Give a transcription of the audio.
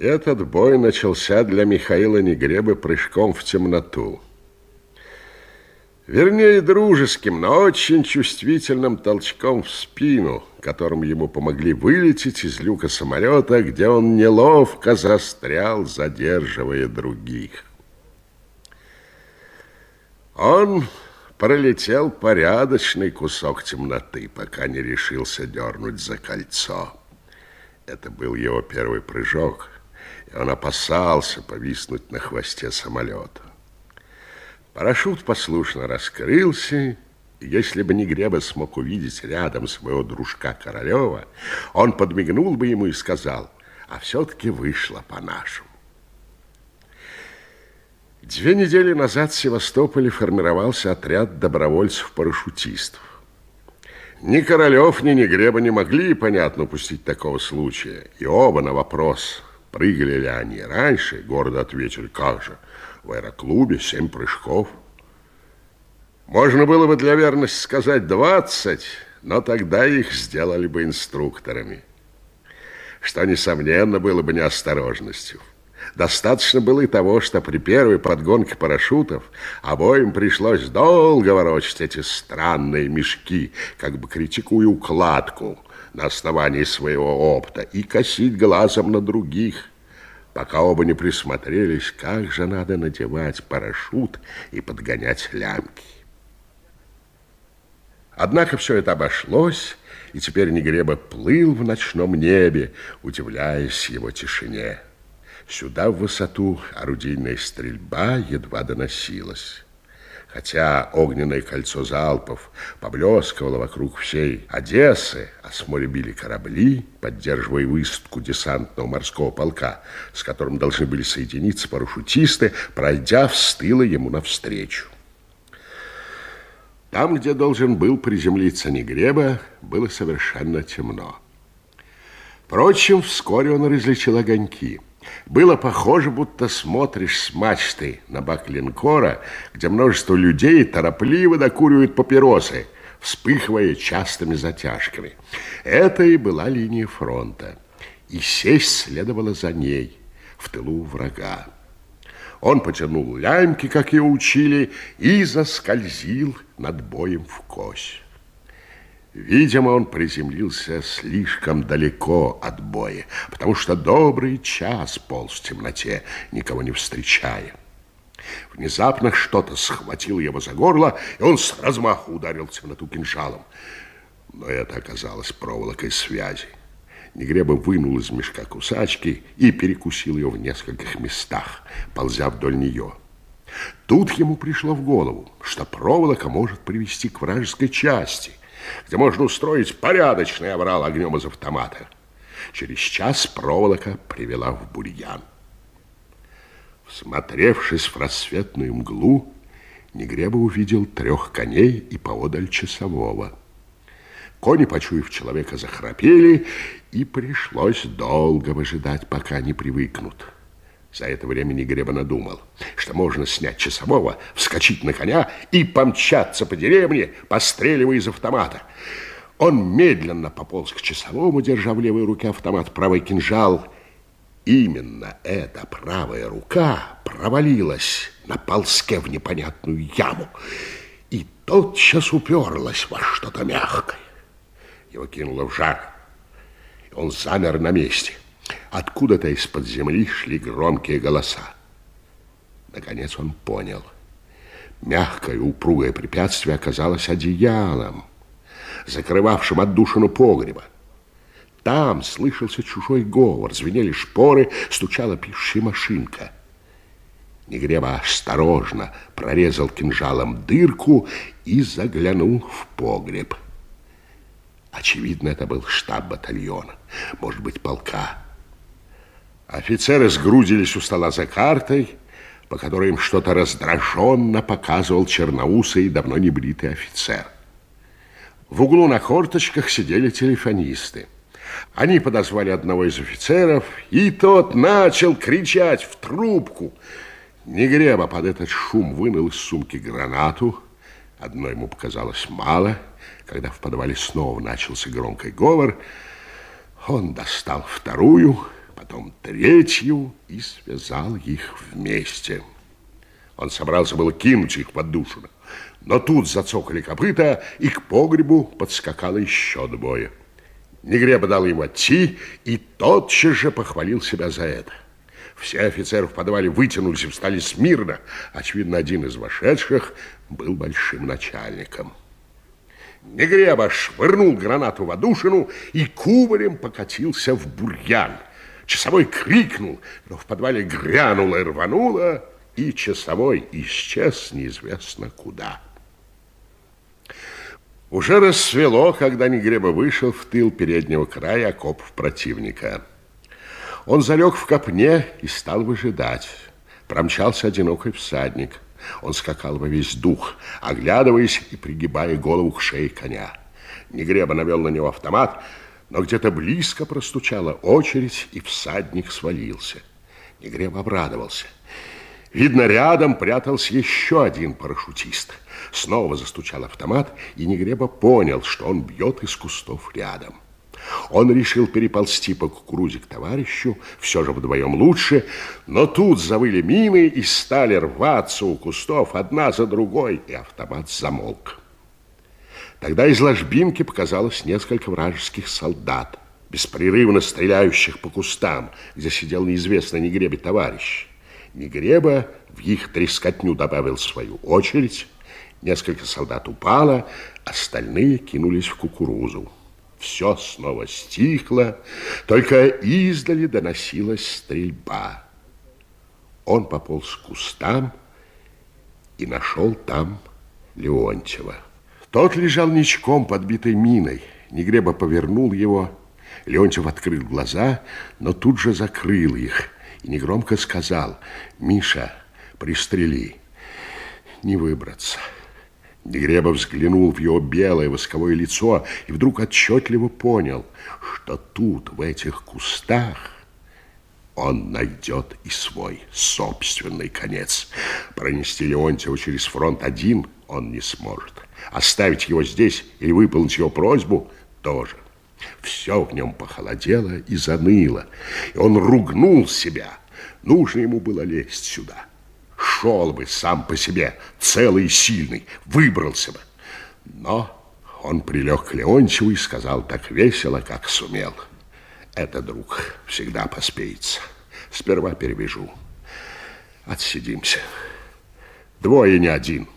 Этот бой начался для Михаила Негребы прыжком в темноту. Вернее, дружеским, но очень чувствительным толчком в спину, которым ему помогли вылететь из люка самолета, где он неловко застрял, задерживая других. Он пролетел порядочный кусок темноты, пока не решился дернуть за кольцо. Это был его первый прыжок, и он опасался повиснуть на хвосте самолета. Парашют послушно раскрылся, и если бы Негреба смог увидеть рядом своего дружка Королева, он подмигнул бы ему и сказал, а все-таки вышло по-нашему. Две недели назад в Севастополе формировался отряд добровольцев-парашютистов. Ни Королев, ни Негреба не могли, понятно, упустить такого случая. И оба на вопрос, прыгали ли они раньше, гордо ответили, как же, в аэроклубе семь прыжков. Можно было бы для верности сказать двадцать, но тогда их сделали бы инструкторами, что, несомненно, было бы неосторожностью. Достаточно было и того, что при первой подгонке парашютов обоим пришлось долго ворочать эти странные мешки, как бы критикуя укладку на основании своего опыта и косить глазом на других, пока оба не присмотрелись, как же надо надевать парашют и подгонять лямки. Однако все это обошлось, и теперь Негреба плыл в ночном небе, удивляясь его тишине. Сюда в высоту орудийная стрельба едва доносилась. Хотя огненное кольцо залпов поблескивало вокруг всей Одессы, а с моря били корабли, поддерживая высадку десантного морского полка, с которым должны были соединиться парашютисты, пройдя в стыло ему навстречу. Там, где должен был приземлиться Негреба, было совершенно темно. Впрочем, вскоре он различил огоньки – было похоже, будто смотришь с мачты на бак линкора, где множество людей торопливо докуривают папиросы, вспыхивая частыми затяжками. Это и была линия фронта. И сесть следовало за ней, в тылу врага. Он потянул лямки, как его учили, и заскользил над боем в кость. Видимо, он приземлился слишком далеко от боя, потому что добрый час полз в темноте, никого не встречая. Внезапно что-то схватило его за горло, и он с размаху ударил в темноту кинжалом. Но это оказалось проволокой связи. Негреба вынул из мешка кусачки и перекусил ее в нескольких местах, ползя вдоль нее. Тут ему пришло в голову, что проволока может привести к вражеской части, где можно устроить порядочный обрал огнем из автомата. Через час проволока привела в бурьян. Всмотревшись в рассветную мглу, Негреба увидел трех коней и поодаль часового. Кони, почуяв человека, захрапели, и пришлось долго выжидать, пока не привыкнут. За это время Негреба надумал, что можно снять часового, вскочить на коня и помчаться по деревне, постреливая из автомата. Он медленно пополз к часовому, держа в левой руке автомат, правый кинжал. Именно эта правая рука провалилась на ползке в непонятную яму и тотчас уперлась во что-то мягкое. Его кинуло в жар, и он замер на месте – Откуда-то из-под земли шли громкие голоса. Наконец он понял. Мягкое, упругое препятствие оказалось одеялом, закрывавшим отдушину погреба. Там слышался чужой говор, звенели шпоры, стучала пишущая машинка. Негреба осторожно прорезал кинжалом дырку и заглянул в погреб. Очевидно, это был штаб батальона, может быть, полка. Офицеры сгрудились у стола за картой, по которой им что-то раздраженно показывал черноусый, давно не бритый офицер. В углу на корточках сидели телефонисты. Они подозвали одного из офицеров, и тот начал кричать в трубку. Негреба под этот шум вынул из сумки гранату. Одно ему показалось мало. Когда в подвале снова начался громкий говор, он достал вторую потом третью и связал их вместе. Он собрался было кинуть их под душу, но тут зацокали копыта, и к погребу подскакало еще двое. Негреба дал ему отти, и тотчас же похвалил себя за это. Все офицеры в подвале вытянулись и встали смирно. Очевидно, один из вошедших был большим начальником. Негреба швырнул гранату в одушину и кубарем покатился в бурьян. Часовой крикнул, но в подвале грянуло и рвануло, и часовой исчез неизвестно куда. Уже рассвело, когда Негреба вышел в тыл переднего края окопов противника. Он залег в копне и стал выжидать. Промчался одинокий всадник. Он скакал во весь дух, оглядываясь и пригибая голову к шее коня. Негреба навел на него автомат, но где-то близко простучала очередь, и всадник свалился. Негреба обрадовался. Видно, рядом прятался еще один парашютист. Снова застучал автомат, и Негреба понял, что он бьет из кустов рядом. Он решил переползти по кукурузе к товарищу, все же вдвоем лучше, но тут завыли мины и стали рваться у кустов одна за другой, и автомат замолк. Тогда из ложбинки показалось несколько вражеских солдат, беспрерывно стреляющих по кустам, где сидел неизвестный Негребе товарищ. Негреба в их трескотню добавил свою очередь, несколько солдат упало, остальные кинулись в кукурузу. Все снова стихло, только издали доносилась стрельба. Он пополз к кустам и нашел там Леонтьева. Тот лежал ничком, подбитой миной. Негреба повернул его. Леонтьев открыл глаза, но тут же закрыл их и негромко сказал, «Миша, пристрели, не выбраться». Негреба взглянул в его белое восковое лицо и вдруг отчетливо понял, что тут, в этих кустах, он найдет и свой собственный конец. Пронести Леонтьева через фронт один он не сможет. Оставить его здесь или выполнить его просьбу тоже. Все в нем похолодело и заныло, и он ругнул себя. Нужно ему было лезть сюда шел бы сам по себе, целый и сильный, выбрался бы. Но он прилег к Леонтьеву и сказал так весело, как сумел. Это, друг, всегда поспеется. Сперва перебежу. Отсидимся. Двое не один.